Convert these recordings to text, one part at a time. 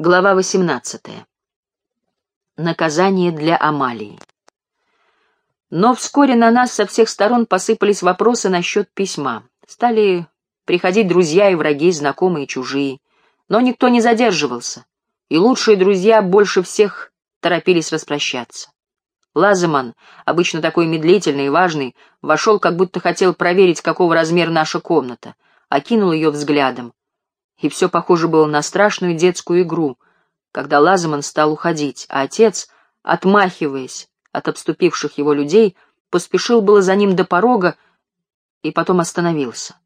Глава 18. Наказание для Амалии. Но вскоре на нас со всех сторон посыпались вопросы насчет письма. Стали приходить друзья и враги, знакомые и чужие. Но никто не задерживался, и лучшие друзья больше всех торопились распрощаться. Лаземан, обычно такой медлительный и важный, вошел, как будто хотел проверить, какого размера наша комната, окинул ее взглядом, и все похоже было на страшную детскую игру, когда Лаземан стал уходить, а отец, отмахиваясь от обступивших его людей, поспешил было за ним до порога и потом остановился.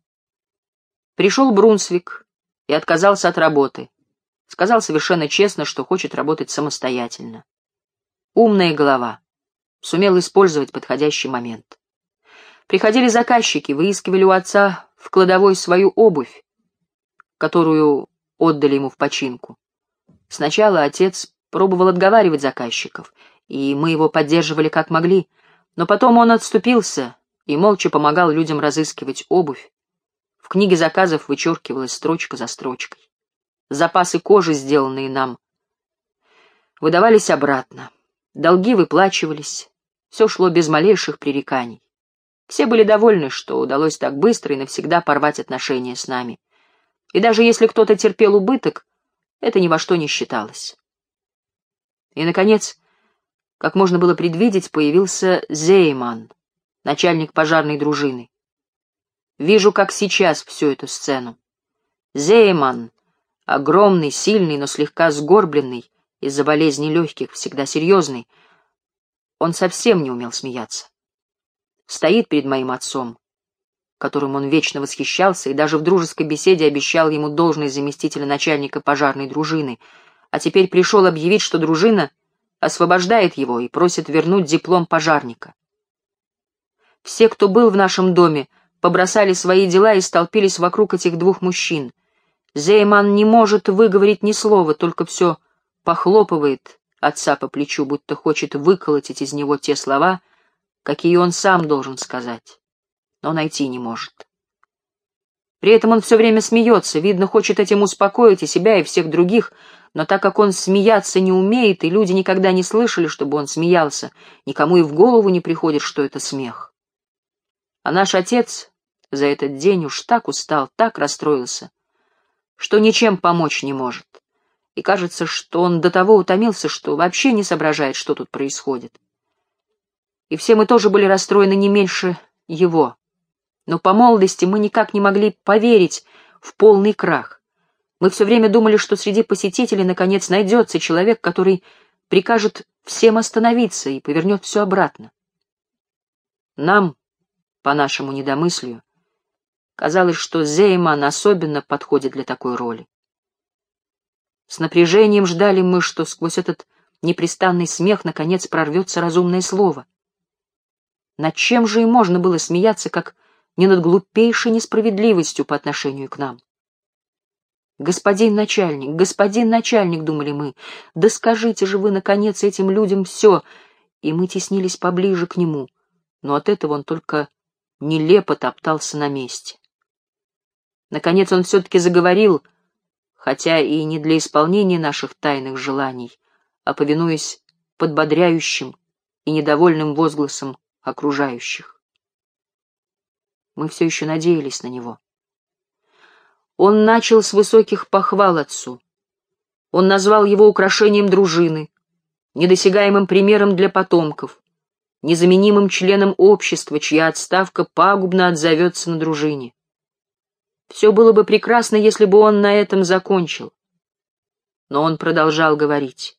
Пришел Брунсвик и отказался от работы. Сказал совершенно честно, что хочет работать самостоятельно. Умная голова. Сумел использовать подходящий момент. Приходили заказчики, выискивали у отца в кладовой свою обувь, которую отдали ему в починку. Сначала отец пробовал отговаривать заказчиков, и мы его поддерживали как могли, но потом он отступился и молча помогал людям разыскивать обувь. В книге заказов вычеркивалась строчка за строчкой. Запасы кожи, сделанные нам, выдавались обратно. Долги выплачивались, все шло без малейших пререканий. Все были довольны, что удалось так быстро и навсегда порвать отношения с нами. И даже если кто-то терпел убыток, это ни во что не считалось. И, наконец, как можно было предвидеть, появился Зейман, начальник пожарной дружины. Вижу, как сейчас всю эту сцену. Зейман, огромный, сильный, но слегка сгорбленный, из-за болезни легких, всегда серьезный, он совсем не умел смеяться. Стоит перед моим отцом, которым он вечно восхищался и даже в дружеской беседе обещал ему должность заместителя начальника пожарной дружины, а теперь пришел объявить, что дружина освобождает его и просит вернуть диплом пожарника. Все, кто был в нашем доме, побросали свои дела и столпились вокруг этих двух мужчин. Зейман не может выговорить ни слова, только все похлопывает отца по плечу, будто хочет выколотить из него те слова, какие он сам должен сказать но найти не может. При этом он все время смеется, видно, хочет этим успокоить и себя, и всех других, но так как он смеяться не умеет, и люди никогда не слышали, чтобы он смеялся, никому и в голову не приходит, что это смех. А наш отец за этот день уж так устал, так расстроился, что ничем помочь не может. И кажется, что он до того утомился, что вообще не соображает, что тут происходит. И все мы тоже были расстроены не меньше его. Но по молодости мы никак не могли поверить в полный крах. Мы все время думали, что среди посетителей наконец найдется человек, который прикажет всем остановиться и повернет все обратно. Нам, по нашему недомыслию, казалось, что Зейман особенно подходит для такой роли. С напряжением ждали мы, что сквозь этот непрестанный смех наконец прорвется разумное слово. Над чем же и можно было смеяться, как не над глупейшей несправедливостью по отношению к нам. «Господин начальник, господин начальник», — думали мы, — «да скажите же вы, наконец, этим людям все!» И мы теснились поближе к нему, но от этого он только нелепо топтался на месте. Наконец он все-таки заговорил, хотя и не для исполнения наших тайных желаний, а повинуясь подбодряющим и недовольным возгласам окружающих. Мы все еще надеялись на него. Он начал с высоких похвал отцу. Он назвал его украшением дружины, недосягаемым примером для потомков, незаменимым членом общества, чья отставка пагубно отзовется на дружине. Все было бы прекрасно, если бы он на этом закончил. Но он продолжал говорить.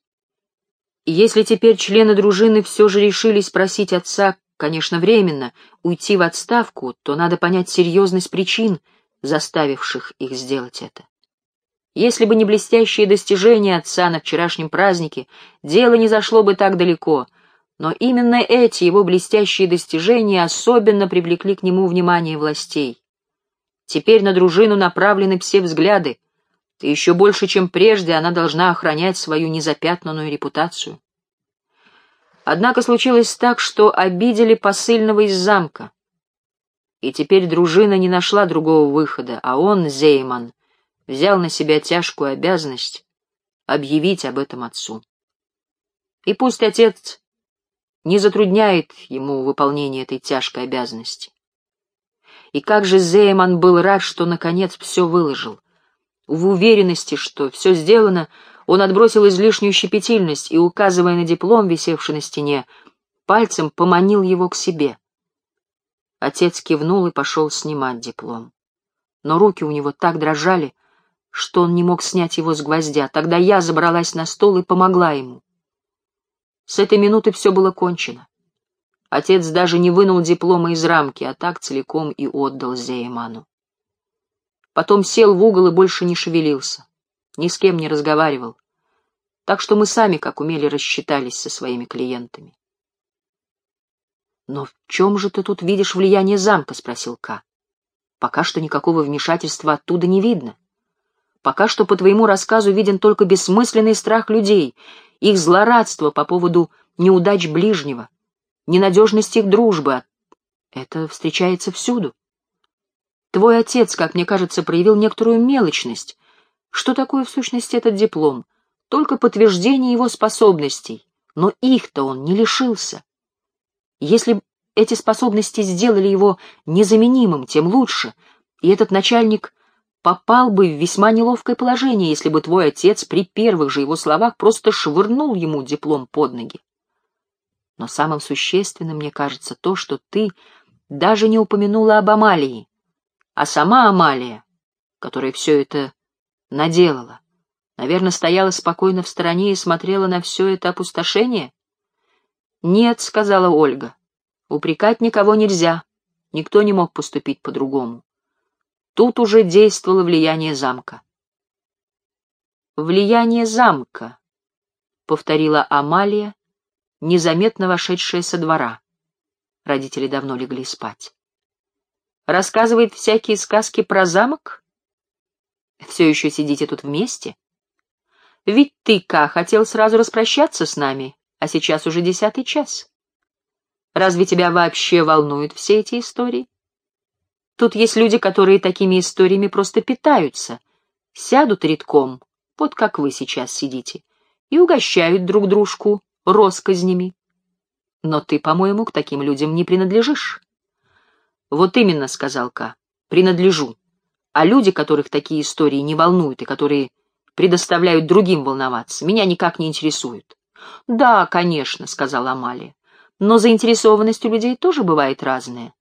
И если теперь члены дружины все же решились просить отца конечно, временно, уйти в отставку, то надо понять серьезность причин, заставивших их сделать это. Если бы не блестящие достижения отца на вчерашнем празднике, дело не зашло бы так далеко, но именно эти его блестящие достижения особенно привлекли к нему внимание властей. Теперь на дружину направлены все взгляды, и еще больше, чем прежде, она должна охранять свою незапятнанную репутацию. Однако случилось так, что обидели посыльного из замка. И теперь дружина не нашла другого выхода, а он, Зейман, взял на себя тяжкую обязанность объявить об этом отцу. И пусть отец не затрудняет ему выполнение этой тяжкой обязанности. И как же Зейман был рад, что наконец все выложил. В уверенности, что все сделано, он отбросил излишнюю щепетильность и, указывая на диплом, висевший на стене, пальцем поманил его к себе. Отец кивнул и пошел снимать диплом. Но руки у него так дрожали, что он не мог снять его с гвоздя. Тогда я забралась на стол и помогла ему. С этой минуты все было кончено. Отец даже не вынул диплома из рамки, а так целиком и отдал Зейману. Потом сел в угол и больше не шевелился, ни с кем не разговаривал. Так что мы сами, как умели, рассчитались со своими клиентами. «Но в чем же ты тут видишь влияние замка?» — спросил Ка. «Пока что никакого вмешательства оттуда не видно. Пока что по твоему рассказу виден только бессмысленный страх людей, их злорадство по поводу неудач ближнего, ненадежность их дружбы. Это встречается всюду. Твой отец, как мне кажется, проявил некоторую мелочность. Что такое в сущности этот диплом? Только подтверждение его способностей, но их-то он не лишился. Если эти способности сделали его незаменимым, тем лучше, и этот начальник попал бы в весьма неловкое положение, если бы твой отец при первых же его словах просто швырнул ему диплом под ноги. Но самым существенным, мне кажется, то, что ты даже не упомянула об Амалии, а сама Амалия, которая все это наделала, наверное, стояла спокойно в стороне и смотрела на все это опустошение? «Нет», — сказала Ольга, — «упрекать никого нельзя, никто не мог поступить по-другому. Тут уже действовало влияние замка. «Влияние замка», — повторила Амалия, незаметно вошедшая со двора. Родители давно легли спать. «Рассказывает всякие сказки про замок? Все еще сидите тут вместе? Ведь ты, Ка, хотел сразу распрощаться с нами, а сейчас уже десятый час. Разве тебя вообще волнуют все эти истории?» Тут есть люди, которые такими историями просто питаются. Сядут редком, вот как вы сейчас сидите, и угощают друг дружку росказнями. Но ты, по-моему, к таким людям не принадлежишь. Вот именно, — сказал Ка, — принадлежу. А люди, которых такие истории не волнуют и которые предоставляют другим волноваться, меня никак не интересуют. Да, конечно, — сказала Амалия, — но заинтересованность у людей тоже бывает разная.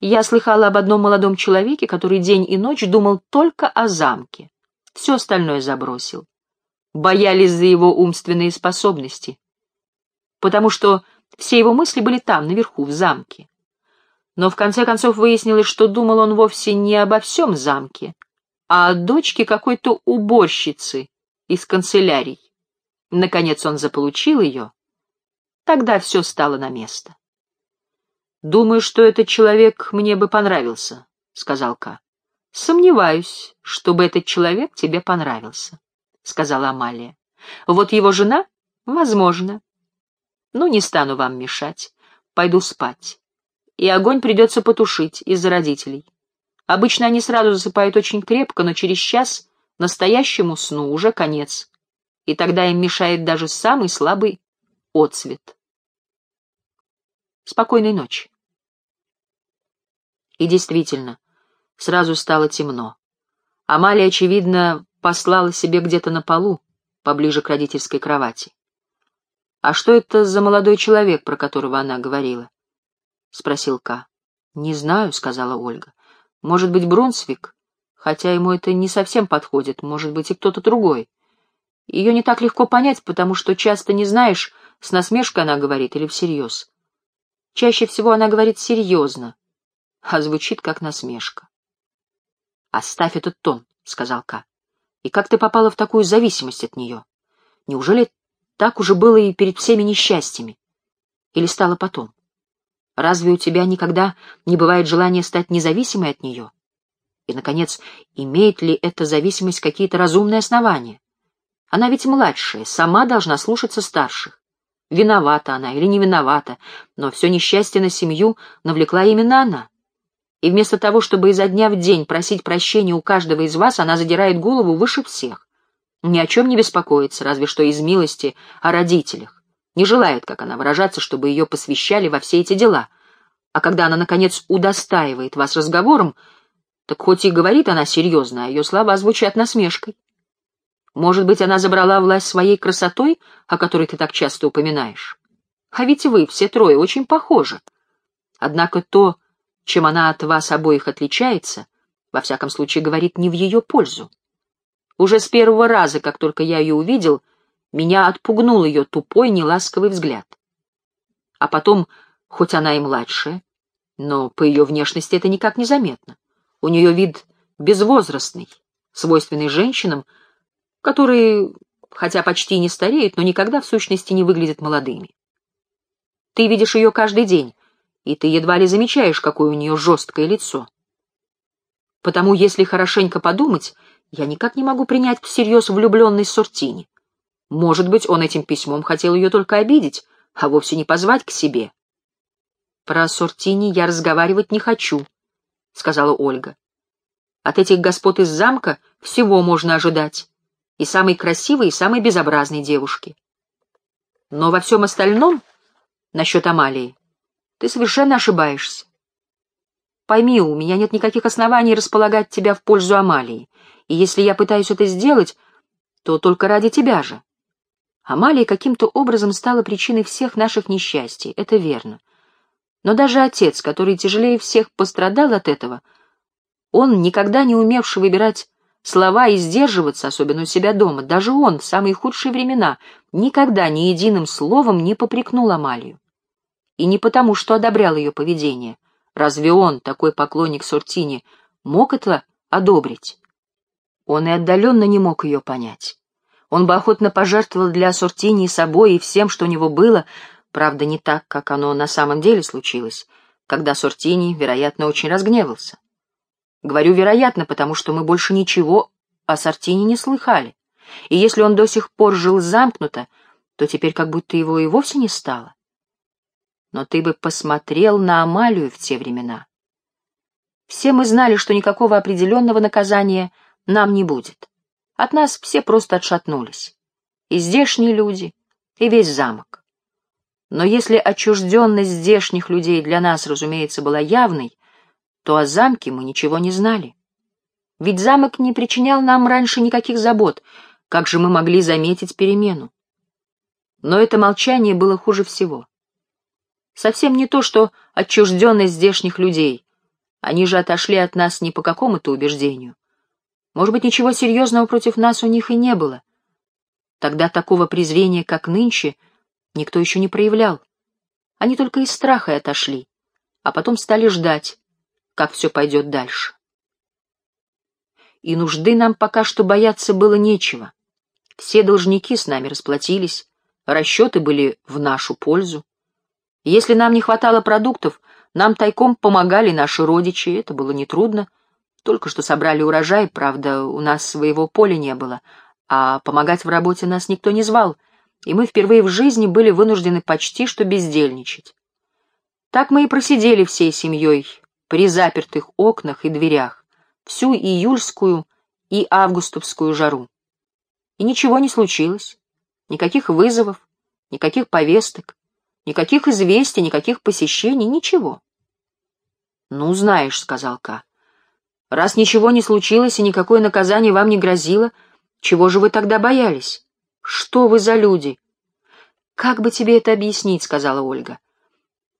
Я слыхала об одном молодом человеке, который день и ночь думал только о замке. Все остальное забросил. Боялись за его умственные способности. Потому что все его мысли были там, наверху, в замке. Но в конце концов выяснилось, что думал он вовсе не обо всем замке, а о дочке какой-то уборщицы из канцелярий. Наконец он заполучил ее. Тогда все стало на место. «Думаю, что этот человек мне бы понравился», — сказал Ка. «Сомневаюсь, чтобы этот человек тебе понравился», — сказала Амалия. «Вот его жена? Возможно. Ну, не стану вам мешать. Пойду спать. И огонь придется потушить из-за родителей. Обычно они сразу засыпают очень крепко, но через час настоящему сну уже конец. И тогда им мешает даже самый слабый отцвет. Спокойной ночи. И действительно, сразу стало темно. Амалия, очевидно, послала себе где-то на полу, поближе к родительской кровати. «А что это за молодой человек, про которого она говорила?» — спросил Ка. «Не знаю», — сказала Ольга. «Может быть, Брунсвик, хотя ему это не совсем подходит, может быть, и кто-то другой. Ее не так легко понять, потому что часто не знаешь, с насмешкой она говорит или всерьез. Чаще всего она говорит серьезно, а звучит как насмешка. «Оставь этот тон», — сказал Ка. «И как ты попала в такую зависимость от нее? Неужели так уже было и перед всеми несчастьями? Или стало потом? Разве у тебя никогда не бывает желания стать независимой от нее? И, наконец, имеет ли эта зависимость какие-то разумные основания? Она ведь младшая, сама должна слушаться старших. Виновата она или не виновата, но все несчастье на семью навлекла именно она. И вместо того, чтобы изо дня в день просить прощения у каждого из вас, она задирает голову выше всех. Ни о чем не беспокоится, разве что из милости о родителях. Не желает, как она выражаться, чтобы ее посвящали во все эти дела. А когда она, наконец, удостаивает вас разговором, так хоть и говорит она серьезно, а ее слова звучат насмешкой. Может быть, она забрала власть своей красотой, о которой ты так часто упоминаешь? А ведь вы, все трое, очень похожи. Однако то, чем она от вас обоих отличается, во всяком случае, говорит не в ее пользу. Уже с первого раза, как только я ее увидел, меня отпугнул ее тупой, неласковый взгляд. А потом, хоть она и младшая, но по ее внешности это никак не заметно. У нее вид безвозрастный, свойственный женщинам, которые, хотя почти не стареют, но никогда в сущности не выглядят молодыми. Ты видишь ее каждый день, и ты едва ли замечаешь, какое у нее жесткое лицо. Потому, если хорошенько подумать, я никак не могу принять всерьез влюбленный Сортини. Может быть, он этим письмом хотел ее только обидеть, а вовсе не позвать к себе. «Про Сортини я разговаривать не хочу», — сказала Ольга. «От этих господ из замка всего можно ожидать, и самой красивой, и самой безобразной девушки. Но во всем остальном, насчет Амалии, ты совершенно ошибаешься. Пойми, у меня нет никаких оснований располагать тебя в пользу Амалии, и если я пытаюсь это сделать, то только ради тебя же. Амалия каким-то образом стала причиной всех наших несчастий, это верно. Но даже отец, который тяжелее всех пострадал от этого, он, никогда не умевший выбирать слова и сдерживаться, особенно у себя дома, даже он, в самые худшие времена, никогда ни единым словом не попрекнул Амалию. И не потому, что одобрял ее поведение, Разве он, такой поклонник Сортини, мог это одобрить? Он и отдаленно не мог ее понять. Он бы охотно пожертвовал для Сортини собой и всем, что у него было, правда, не так, как оно на самом деле случилось, когда Сортини, вероятно, очень разгневался. Говорю «вероятно», потому что мы больше ничего о Сортини не слыхали, и если он до сих пор жил замкнуто, то теперь как будто его и вовсе не стало но ты бы посмотрел на Амалию в те времена. Все мы знали, что никакого определенного наказания нам не будет. От нас все просто отшатнулись. И здешние люди, и весь замок. Но если отчужденность здешних людей для нас, разумеется, была явной, то о замке мы ничего не знали. Ведь замок не причинял нам раньше никаких забот, как же мы могли заметить перемену? Но это молчание было хуже всего. Совсем не то, что отчужденность здешних людей. Они же отошли от нас не по какому-то убеждению. Может быть, ничего серьезного против нас у них и не было. Тогда такого презрения, как нынче, никто еще не проявлял. Они только из страха и отошли, а потом стали ждать, как все пойдет дальше. И нужды нам пока что бояться было нечего. Все должники с нами расплатились, расчеты были в нашу пользу. Если нам не хватало продуктов, нам тайком помогали наши родичи, это было нетрудно. Только что собрали урожай, правда, у нас своего поля не было, а помогать в работе нас никто не звал, и мы впервые в жизни были вынуждены почти что бездельничать. Так мы и просидели всей семьей при запертых окнах и дверях всю июльскую и августовскую жару. И ничего не случилось, никаких вызовов, никаких повесток. Никаких известий, никаких посещений, ничего. «Ну, знаешь», — сказал Ка, — «раз ничего не случилось и никакое наказание вам не грозило, чего же вы тогда боялись? Что вы за люди?» «Как бы тебе это объяснить?» — сказала Ольга.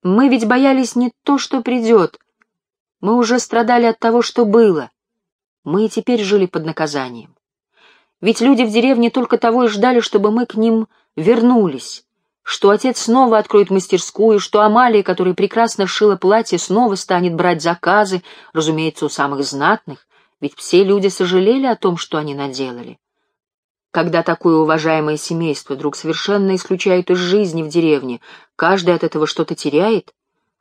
«Мы ведь боялись не то, что придет. Мы уже страдали от того, что было. Мы и теперь жили под наказанием. Ведь люди в деревне только того и ждали, чтобы мы к ним вернулись что отец снова откроет мастерскую, что Амалия, которая прекрасно шила платье, снова станет брать заказы, разумеется, у самых знатных, ведь все люди сожалели о том, что они наделали. Когда такое уважаемое семейство вдруг совершенно исключают из жизни в деревне, каждый от этого что-то теряет,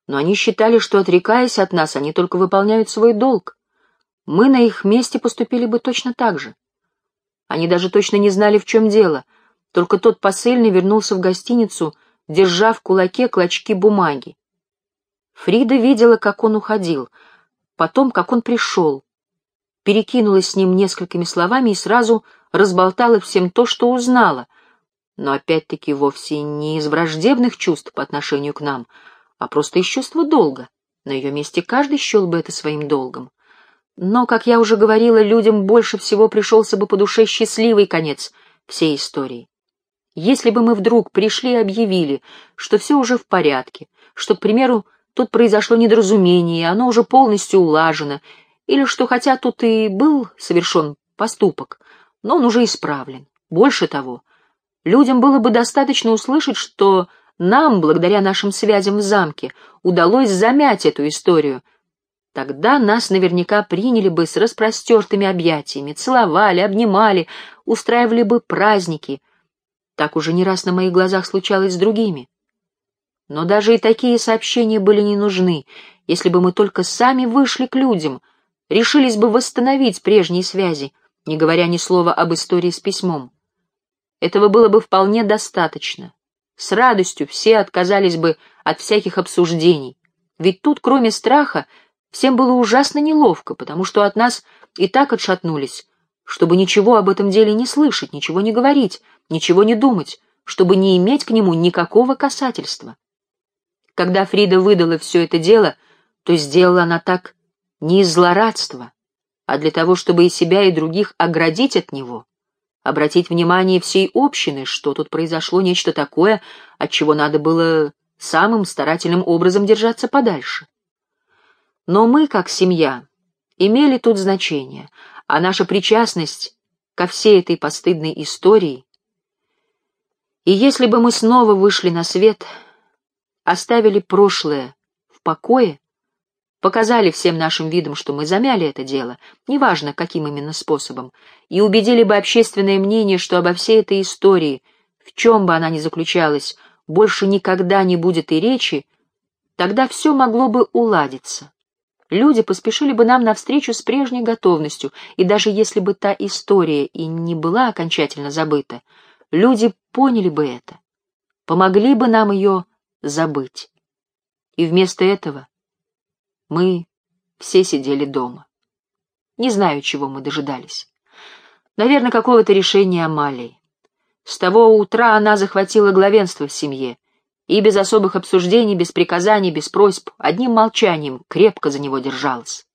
но они считали, что, отрекаясь от нас, они только выполняют свой долг. Мы на их месте поступили бы точно так же. Они даже точно не знали, в чем дело — только тот посыльный вернулся в гостиницу, держа в кулаке клочки бумаги. Фрида видела, как он уходил, потом, как он пришел, перекинулась с ним несколькими словами и сразу разболтала всем то, что узнала, но опять-таки вовсе не из враждебных чувств по отношению к нам, а просто из чувства долга. На ее месте каждый счел бы это своим долгом. Но, как я уже говорила, людям больше всего пришелся бы по душе счастливый конец всей истории. Если бы мы вдруг пришли и объявили, что все уже в порядке, что, к примеру, тут произошло недоразумение, оно уже полностью улажено, или что хотя тут и был совершен поступок, но он уже исправлен. Больше того, людям было бы достаточно услышать, что нам, благодаря нашим связям в замке, удалось замять эту историю. Тогда нас наверняка приняли бы с распростертыми объятиями, целовали, обнимали, устраивали бы праздники. Так уже не раз на моих глазах случалось с другими. Но даже и такие сообщения были не нужны, если бы мы только сами вышли к людям, решились бы восстановить прежние связи, не говоря ни слова об истории с письмом. Этого было бы вполне достаточно. С радостью все отказались бы от всяких обсуждений, ведь тут, кроме страха, всем было ужасно неловко, потому что от нас и так отшатнулись, чтобы ничего об этом деле не слышать, ничего не говорить, ничего не думать, чтобы не иметь к нему никакого касательства. Когда Фрида выдала все это дело, то сделала она так не из злорадства, а для того, чтобы и себя, и других оградить от него, обратить внимание всей общины, что тут произошло нечто такое, от чего надо было самым старательным образом держаться подальше. Но мы, как семья, имели тут значение, а наша причастность ко всей этой постыдной истории. И если бы мы снова вышли на свет, оставили прошлое в покое, показали всем нашим видом, что мы замяли это дело, неважно, каким именно способом, и убедили бы общественное мнение, что обо всей этой истории, в чем бы она ни заключалась, больше никогда не будет и речи, тогда все могло бы уладиться. Люди поспешили бы нам навстречу с прежней готовностью, и даже если бы та история и не была окончательно забыта, люди поняли бы это, помогли бы нам ее забыть. И вместо этого мы все сидели дома. Не знаю, чего мы дожидались. Наверное, какого-то решения Амалии. С того утра она захватила главенство в семье, и без особых обсуждений, без приказаний, без просьб, одним молчанием крепко за него держалась.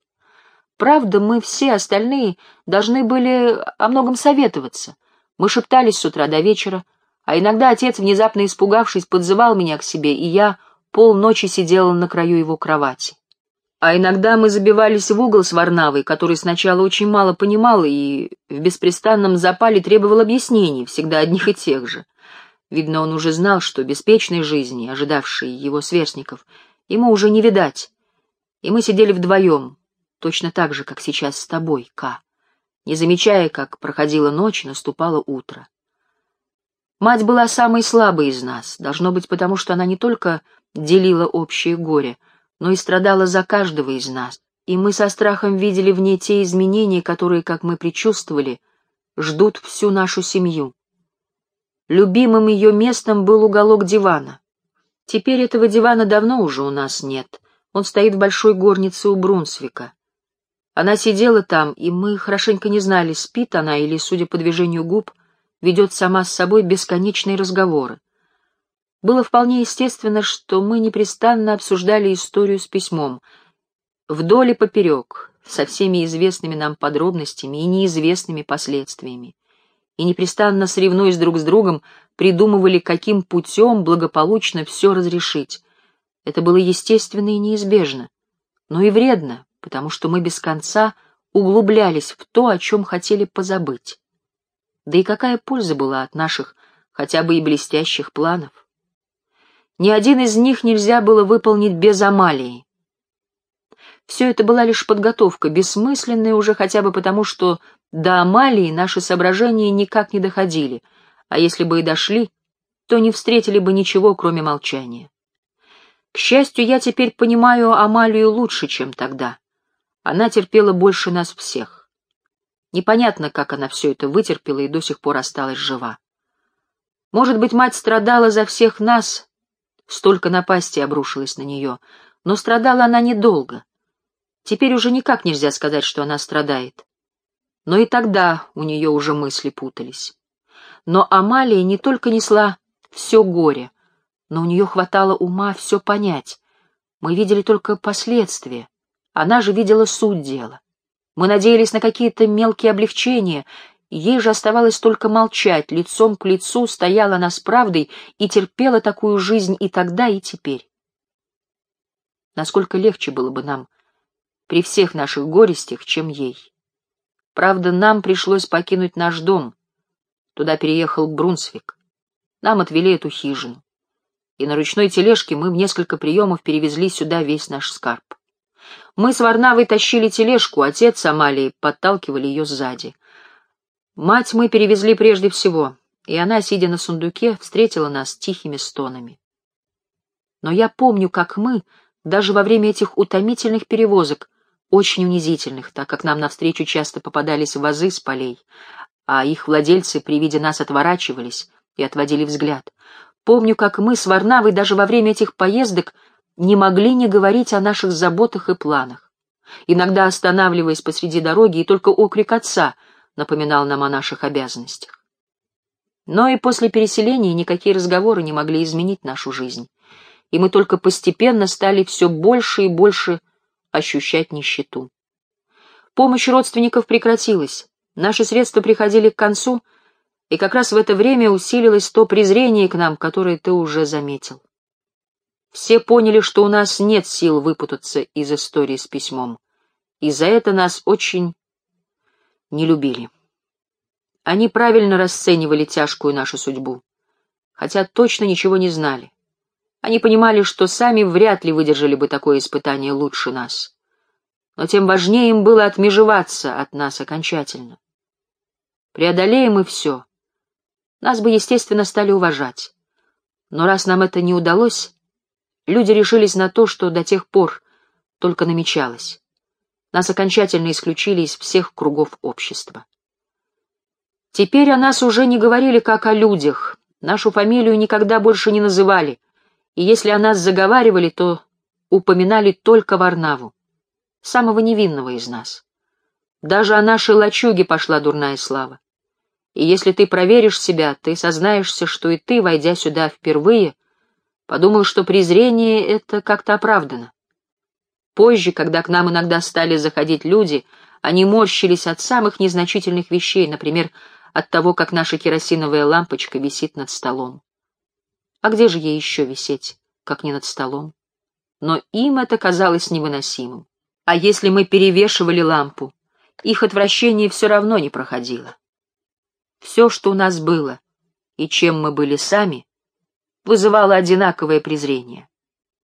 Правда, мы все остальные должны были о многом советоваться. Мы шептались с утра до вечера, а иногда отец, внезапно испугавшись, подзывал меня к себе, и я полночи сидела на краю его кровати. А иногда мы забивались в угол с Варнавой, который сначала очень мало понимал и в беспрестанном запале требовал объяснений, всегда одних и тех же. Видно, он уже знал, что беспечной жизни, ожидавшей его сверстников, ему уже не видать. И мы сидели вдвоем, точно так же, как сейчас с тобой, Ка, не замечая, как проходила ночь наступало утро. Мать была самой слабой из нас, должно быть потому, что она не только делила общее горе — но и страдала за каждого из нас, и мы со страхом видели в ней те изменения, которые, как мы предчувствовали, ждут всю нашу семью. Любимым ее местом был уголок дивана. Теперь этого дивана давно уже у нас нет. Он стоит в большой горнице у Брунсвика. Она сидела там, и мы хорошенько не знали, спит она или, судя по движению губ, ведет сама с собой бесконечные разговоры. Было вполне естественно, что мы непрестанно обсуждали историю с письмом. Вдоль и поперек, со всеми известными нам подробностями и неизвестными последствиями. И непрестанно соревнуясь друг с другом, придумывали, каким путем благополучно все разрешить. Это было естественно и неизбежно, но и вредно, потому что мы без конца углублялись в то, о чем хотели позабыть. Да и какая польза была от наших хотя бы и блестящих планов? Ни один из них нельзя было выполнить без Амалии. Все это была лишь подготовка, бессмысленная уже хотя бы потому, что до Амалии наши соображения никак не доходили, а если бы и дошли, то не встретили бы ничего, кроме молчания. К счастью, я теперь понимаю Амалию лучше, чем тогда. Она терпела больше нас всех. Непонятно, как она все это вытерпела и до сих пор осталась жива. Может быть, мать страдала за всех нас, Столько напасти обрушилось на нее, но страдала она недолго. Теперь уже никак нельзя сказать, что она страдает. Но и тогда у нее уже мысли путались. Но Амалия не только несла все горе, но у нее хватало ума все понять. Мы видели только последствия, она же видела суть дела. Мы надеялись на какие-то мелкие облегчения, ей же оставалось только молчать, лицом к лицу стояла она с правдой и терпела такую жизнь и тогда, и теперь. Насколько легче было бы нам при всех наших горестях, чем ей. Правда, нам пришлось покинуть наш дом. Туда переехал Брунсвик. Нам отвели эту хижину. И на ручной тележке мы в несколько приемов перевезли сюда весь наш скарб. Мы с Варнавой тащили тележку, отец с Амалией подталкивали ее сзади. Мать мы перевезли прежде всего, и она, сидя на сундуке, встретила нас тихими стонами. Но я помню, как мы, даже во время этих утомительных перевозок, очень унизительных, так как нам навстречу часто попадались вазы с полей, а их владельцы при виде нас отворачивались и отводили взгляд. Помню, как мы с Варнавой даже во время этих поездок не могли не говорить о наших заботах и планах. Иногда останавливаясь посреди дороги, и только окрик отца напоминал нам о наших обязанностях. Но и после переселения никакие разговоры не могли изменить нашу жизнь, и мы только постепенно стали все больше и больше ощущать нищету. Помощь родственников прекратилась, наши средства приходили к концу, и как раз в это время усилилось то презрение к нам, которое ты уже заметил. Все поняли, что у нас нет сил выпутаться из истории с письмом, и за это нас очень не любили. Они правильно расценивали тяжкую нашу судьбу, хотя точно ничего не знали. Они понимали, что сами вряд ли выдержали бы такое испытание лучше нас. Но тем важнее им было отмежеваться от нас окончательно. Преодолеем мы все. Нас бы, естественно, стали уважать. Но раз нам это не удалось, люди решились на то, что до тех пор только намечалось. Нас окончательно исключили из всех кругов общества. Теперь о нас уже не говорили как о людях, нашу фамилию никогда больше не называли — и если о нас заговаривали, то упоминали только Варнаву, самого невинного из нас. Даже о нашей лачуге пошла дурная слава. И если ты проверишь себя, ты сознаешься, что и ты, войдя сюда впервые, подумал, что презрение это как-то оправдано. Позже, когда к нам иногда стали заходить люди, они морщились от самых незначительных вещей, например, от того, как наша керосиновая лампочка висит над столом. А где же ей еще висеть, как не над столом? Но им это казалось невыносимым. А если мы перевешивали лампу, их отвращение все равно не проходило. Все, что у нас было, и чем мы были сами, вызывало одинаковое презрение.